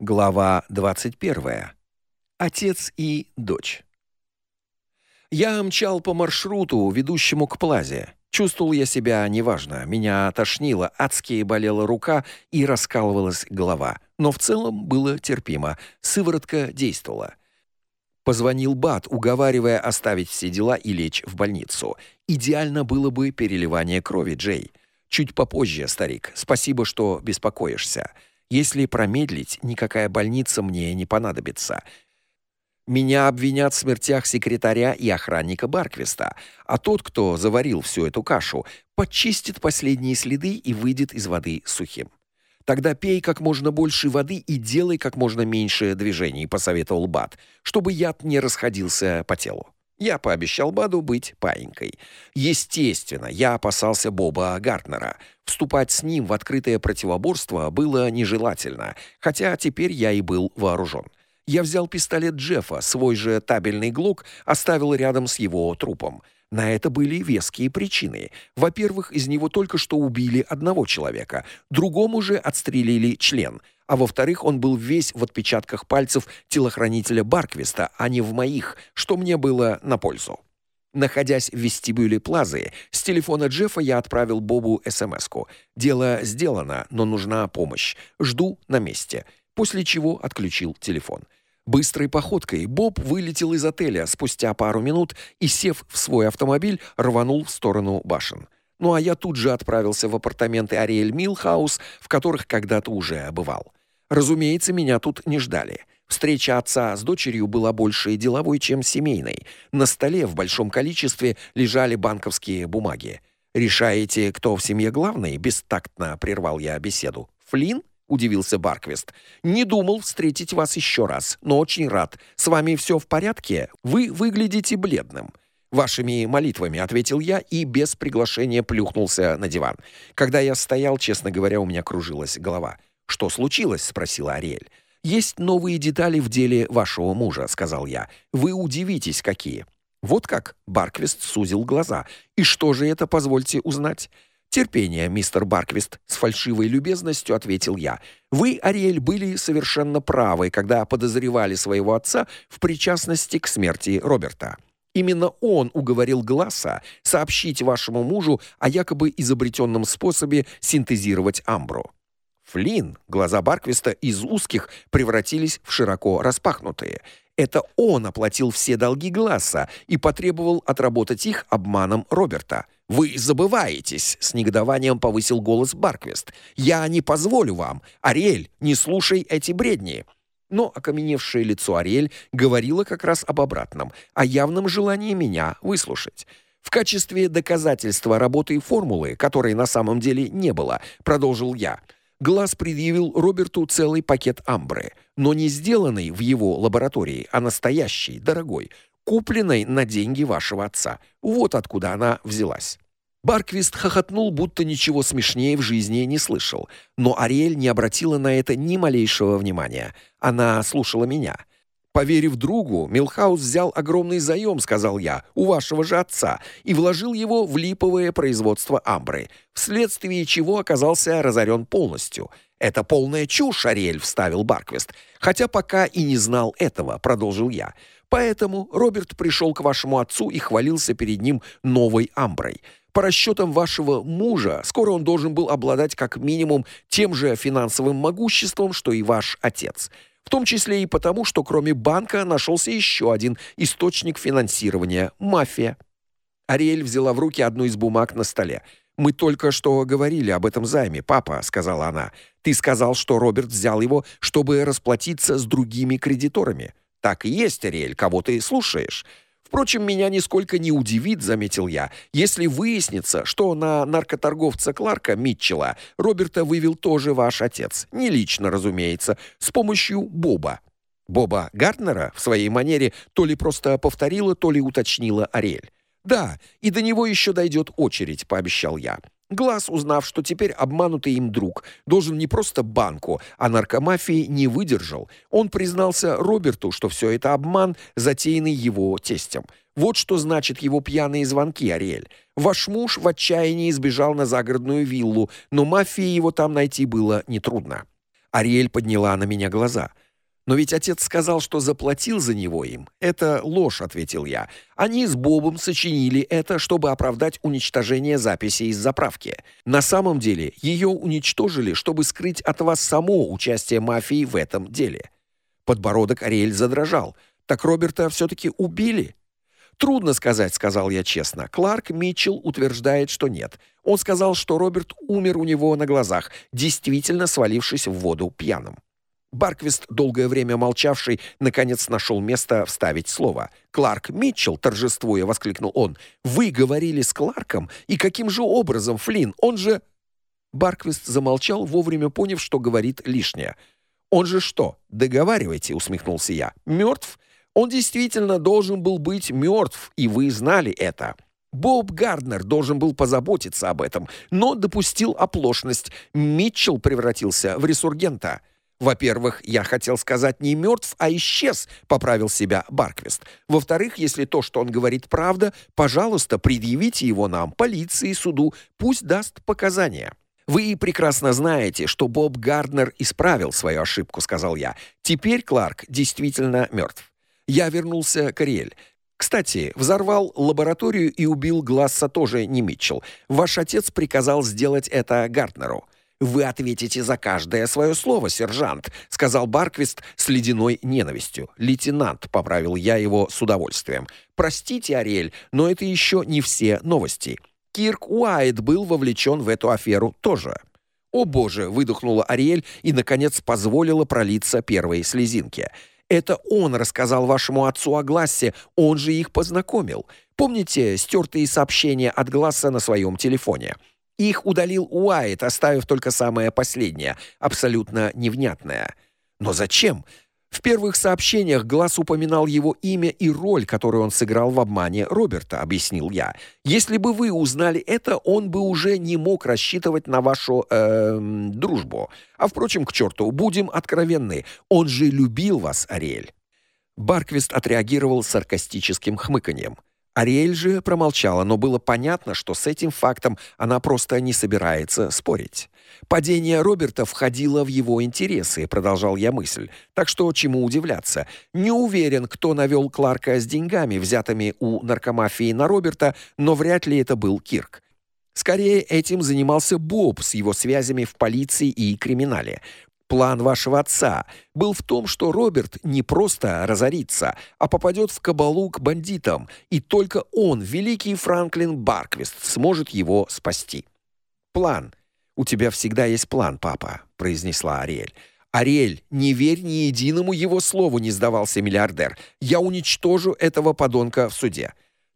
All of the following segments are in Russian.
Глава 21. Отец и дочь. Я мчал по маршруту, ведущему к Плазе. Чувствовал я себя неважно. Меня тошнило, адски болела рука и раскалывалась голова. Но в целом было терпимо. Сыворотка действовала. Позвонил Бат, уговаривая оставить все дела и лечь в больницу. Идеально было бы переливание крови, Джей. Чуть попозже, старик. Спасибо, что беспокоишься. Если промедлить, никакая больница мне не понадобится. Меня обвинят в смертях секретаря и охранника Барквиста, а тот, кто заварил всю эту кашу, почистит последние следы и выйдет из воды сухим. Тогда пей как можно больше воды и делай как можно меньше движений, посоветовал Бат, чтобы яд не расходился по телу. Я пообещал Баду быть паинькой. Естественно, я опасался Боба Гартнера. Вступать с ним в открытое противоборство было нежелательно, хотя теперь я и был вооружен. Я взял пистолет Джеффа, свой же табельный глок оставил рядом с его трупом. На это были веские причины. Во-первых, из него только что убили одного человека, другому же отстрелили член, а во-вторых, он был весь в отпечатках пальцев телохранителя Барквиста, а не в моих, что мне было на пользу. Находясь в вестибюле Плазы, с телефона Джеффа я отправил Бобу СМСку. Дело сделано, но нужна помощь. Жду на месте. После чего отключил телефон. Быстрой походкой Боб вылетел из отеля спустя пару минут и, сев в свой автомобиль, рванул в сторону башен. Ну а я тут же отправился в апартаменты Ариэль Милхаус, в которых когда-то уже бывал. Разумеется, меня тут не ждали. Встреча отца с дочерью была больше деловой, чем семейной. На столе в большом количестве лежали банковские бумаги. Решаете, кто в семье главный? Бестактно прервал я беседу. Флин? удивился Барквист. Не думал встретить вас еще раз, но очень рад. С вами все в порядке? Вы выглядите бледным. Вашими молитвами, ответил я и без приглашения плюхнулся на диван. Когда я стоял, честно говоря, у меня кружилась голова. Что случилось, спросила Ариэль. Есть новые детали в деле вашего мужа, сказал я. Вы удивитесь, какие. Вот как Барквист сузил глаза. И что же это, позвольте узнать? Терпение, мистер Барквист, с фальшивой любезностью ответил я. Вы, Ариэль, были совершенно правы, когда подозревали своего отца в причастности к смерти Роберта. Именно он уговорил Гласса сообщить вашему мужу о якобы изобретенном способе синтезировать амбру. Флин, глаза Барквиста из узких превратились в широко распахнутые. Это он оплатил все долги Гласса и потребовал отработать их обманом Роберта. Вы забываетесь, с негодованием повысил голос Барквист. Я не позволю вам. Ариэль, не слушай эти бредни. Но окаменевшее лицо Ариэль говорило как раз об обратном, о явном желании меня выслушать. В качестве доказательства работы формулы, которой на самом деле не было, продолжил я. Глаз предъявил Роберту целый пакет амбры, но не сделанный в его лаборатории, а настоящий, дорогой, купленной на деньги вашего отца. Вот откуда она взялась. Барквист хохотнул, будто ничего смешнее в жизни не слышал, но Ариэль не обратила на это ни малейшего внимания. Она слушала меня. Поверив другу, Милхаус взял огромный заем, сказал я, у вашего же отца, и вложил его в липовое производство амбры, вследствие чего оказался разорен полностью. Это полная чушь, Ариэль вставил Барквист. Хотя пока и не знал этого, продолжил я. Поэтому Роберт пришел к вашему отцу и хвалился перед ним новой амброй. По расчетам вашего мужа, скоро он должен был обладать как минимум тем же финансовым могуществом, что и ваш отец. В том числе и потому, что кроме банка нашелся еще один источник финансирования мафия. Ариэль взяла в руки одну из бумаг на столе. Мы только что говорили об этом займе, папа, сказала она. Ты сказал, что Роберт взял его, чтобы расплатиться с другими кредиторами. Так и есть, Ариэль, кого ты слушаешь? Впрочем, меня нисколько не удивит, заметил я, если выяснится, что на наркоторговца Кларка Митчелла Роберта вывел тоже ваш отец. Не лично, разумеется, с помощью Боба. Боба Гартнера в своей манере то ли просто повторила, то ли уточнила Ариэль. Да, и до него еще дойдет очередь, пообещал я. Глаз, узнав, что теперь обманутый им друг должен не просто банку, а наркомафии, не выдержал. Он признался Роберту, что все это обман, затеянный его тестем. Вот что значит его пьяные звонки, Ариэль. Ваш муж в отчаянии сбежал на загородную виллу, но мафии его там найти было нетрудно. Ариэль подняла на меня глаза. Но ведь отец сказал, что заплатил за него им. Это ложь, ответил я. Они с Бобом сочинили это, чтобы оправдать уничтожение записи из заправки. На самом деле, ее уничтожили, чтобы скрыть от вас само участие мафии в этом деле. Подбородок Ариэль задрожал. Так Роберта все таки убили? Трудно сказать, сказал я честно. Кларк Митчелл утверждает, что нет. Он сказал, что Роберт умер у него на глазах, действительно свалившись в воду пьяным. Барквист, долгое время молчавший, наконец нашел место вставить слово. «Кларк Митчелл!» — торжествуя воскликнул он. «Вы говорили с Кларком? И каким же образом, Флинн? Он же...» Барквист замолчал, вовремя поняв, что говорит лишнее. «Он же что? Договаривайте!» — усмехнулся я. «Мертв? Он действительно должен был быть мертв, и вы знали это». Боб Гарднер должен был позаботиться об этом, но допустил оплошность. Митчелл превратился в ресургента. Во-первых, я хотел сказать не мертв, а исчез, поправил себя Барквист. Во-вторых, если то, что он говорит, правда, пожалуйста, предъявите его нам, полиции, суду, пусть даст показания. Вы прекрасно знаете, что Боб Гарднер исправил свою ошибку, сказал я. Теперь Кларк действительно мертв. Я вернулся к Ариэль. Кстати, взорвал лабораторию и убил Гласса тоже не Митчелл. Ваш отец приказал сделать это Гарднеру. Вы ответите за каждое свое слово, сержант, сказал Барквист с ледяной ненавистью. Лейтенант, поправил я его с удовольствием. Простите, Ариэль, но это еще не все новости. Кирк Уайт был вовлечен в эту аферу тоже. О боже, выдохнула Ариэль и наконец позволила пролиться первой слезинке. Это он рассказал вашему отцу о Глассе, он же их познакомил. Помните стертые сообщения от Гласса на своем телефоне? Их удалил Уайт, оставив только самое последнее, абсолютно невнятное. Но зачем? В первых сообщениях Глаз упоминал его имя и роль, которую он сыграл в обмане Роберта, объяснил я. Если бы вы узнали это, он бы уже не мог рассчитывать на вашу э, дружбу. А впрочем, к черту, будем откровенны, он же любил вас, Ариэль. Барквист отреагировал саркастическим хмыканьем. Ариэль же промолчала, но было понятно, что с этим фактом она просто не собирается спорить. Падение Роберта входило в его интересы, продолжал я мысль. Так что чему удивляться? Не уверен, кто навёл Кларка с деньгами, взятыми у наркомафии на Роберта, но вряд ли это был Кирк. Скорее этим занимался Боб с его связями в полиции и криминале. План вашего отца был в том, что Роберт не просто разорится, а попадет в кабалу к бандитам, и только он, великий Франклин Барквист, сможет его спасти. План. У тебя всегда есть план, папа, произнесла Ариэль. Ариэль, не верь ни единому его слову, не сдавался миллиардер. Я уничтожу этого подонка в суде.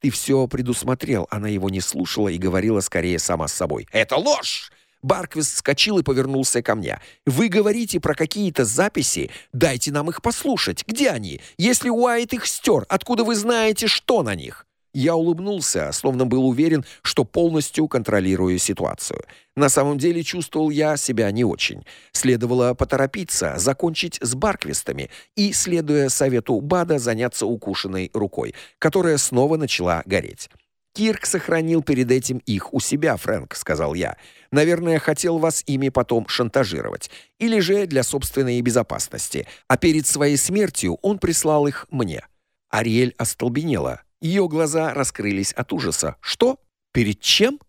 Ты все предусмотрел, она его не слушала и говорила скорее сама с собой. Это ложь. Барквист вскочил и повернулся ко мне. Вы говорите про какие-то записи? Дайте нам их послушать. Где они? Если Уайт их стер, откуда вы знаете, что на них? Я улыбнулся, словно был уверен, что полностью контролирую ситуацию. На самом деле чувствовал я себя не очень. Следовало поторопиться, закончить с Барквистами и, следуя совету Бада, заняться укушенной рукой, которая снова начала гореть. Кирк сохранил перед этим их у себя, Фрэнк, сказал я. Наверное, хотел вас ими потом шантажировать, или же для собственной безопасности. А перед своей смертью он прислал их мне. Ариэль остолбенела. Ее глаза раскрылись от ужаса. Что? Перед чем?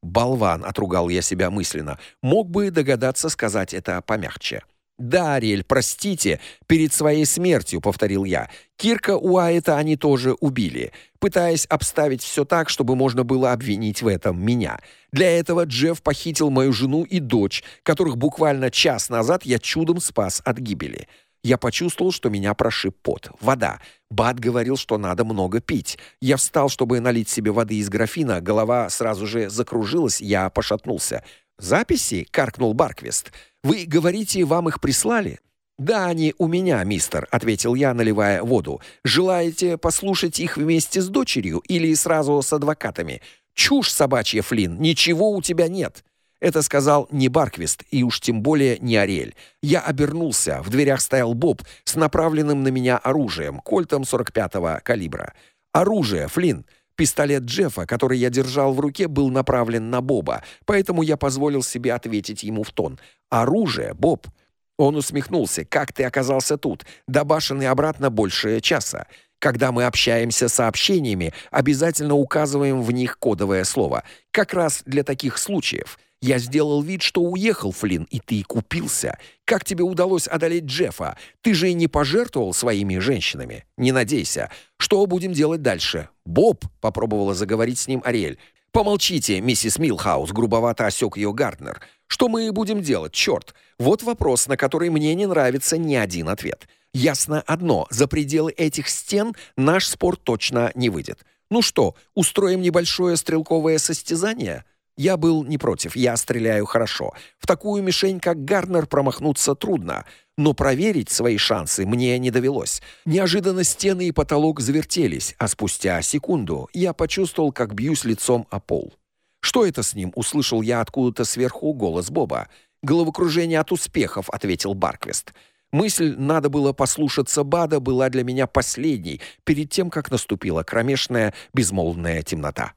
Болван, отругал я себя мысленно. Мог бы догадаться сказать это помягче. «Да, Ариэль, простите, перед своей смертью», — повторил я. «Кирка Уайта они тоже убили, пытаясь обставить все так, чтобы можно было обвинить в этом меня. Для этого Джефф похитил мою жену и дочь, которых буквально час назад я чудом спас от гибели. Я почувствовал, что меня прошиб пот. Вода. Бат говорил, что надо много пить. Я встал, чтобы налить себе воды из графина, голова сразу же закружилась, я пошатнулся. «Записи?» — каркнул Барквист. «Вы говорите, вам их прислали?» «Да, они у меня, мистер», — ответил я, наливая воду. «Желаете послушать их вместе с дочерью или сразу с адвокатами?» «Чушь собачья, Флинн, ничего у тебя нет». Это сказал не Барквист и уж тем более не Ариэль. Я обернулся. В дверях стоял Боб с направленным на меня оружием, кольтом 45-го калибра. Оружие, Флинн. Пистолет Джеффа, который я держал в руке, был направлен на Боба, поэтому я позволил себе ответить ему в тон. Оружие, Боб. Он усмехнулся. «Как ты оказался тут? До обратно больше часа. Когда мы общаемся сообщениями, обязательно указываем в них кодовое слово. Как раз для таких случаев. Я сделал вид, что уехал, Флинн, и ты купился. Как тебе удалось одолеть Джеффа? Ты же и не пожертвовал своими женщинами. Не надейся. Что будем делать дальше? Боб попробовала заговорить с ним Ариэль. Помолчите, миссис Милхаус, грубовато осек ее Гарднер. Что мы будем делать, черт? Вот вопрос, на который мне не нравится ни один ответ. Ясно одно: за пределы этих стен наш спор точно не выйдет. Ну что, устроим небольшое стрелковое состязание? Я был не против, я стреляю хорошо. В такую мишень, как Гарнер, промахнуться трудно, но проверить свои шансы мне не довелось. Неожиданно стены и потолок завертелись, а спустя секунду я почувствовал, как бьюсь лицом о пол. Что это с ним? услышал я откуда-то сверху голос Боба. Головокружение от успехов, ответил Барквест. Мысль надо было послушаться Бада была для меня последней, перед тем как наступила кромешная безмолвная темнота.